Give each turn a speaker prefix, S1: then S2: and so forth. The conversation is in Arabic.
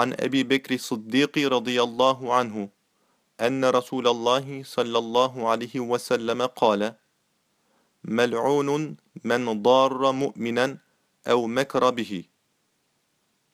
S1: عن أبي بكر الصديق رضي الله عنه أن رسول الله صلى الله عليه وسلم قال ملعون من ضار مؤمنا أو مكر به.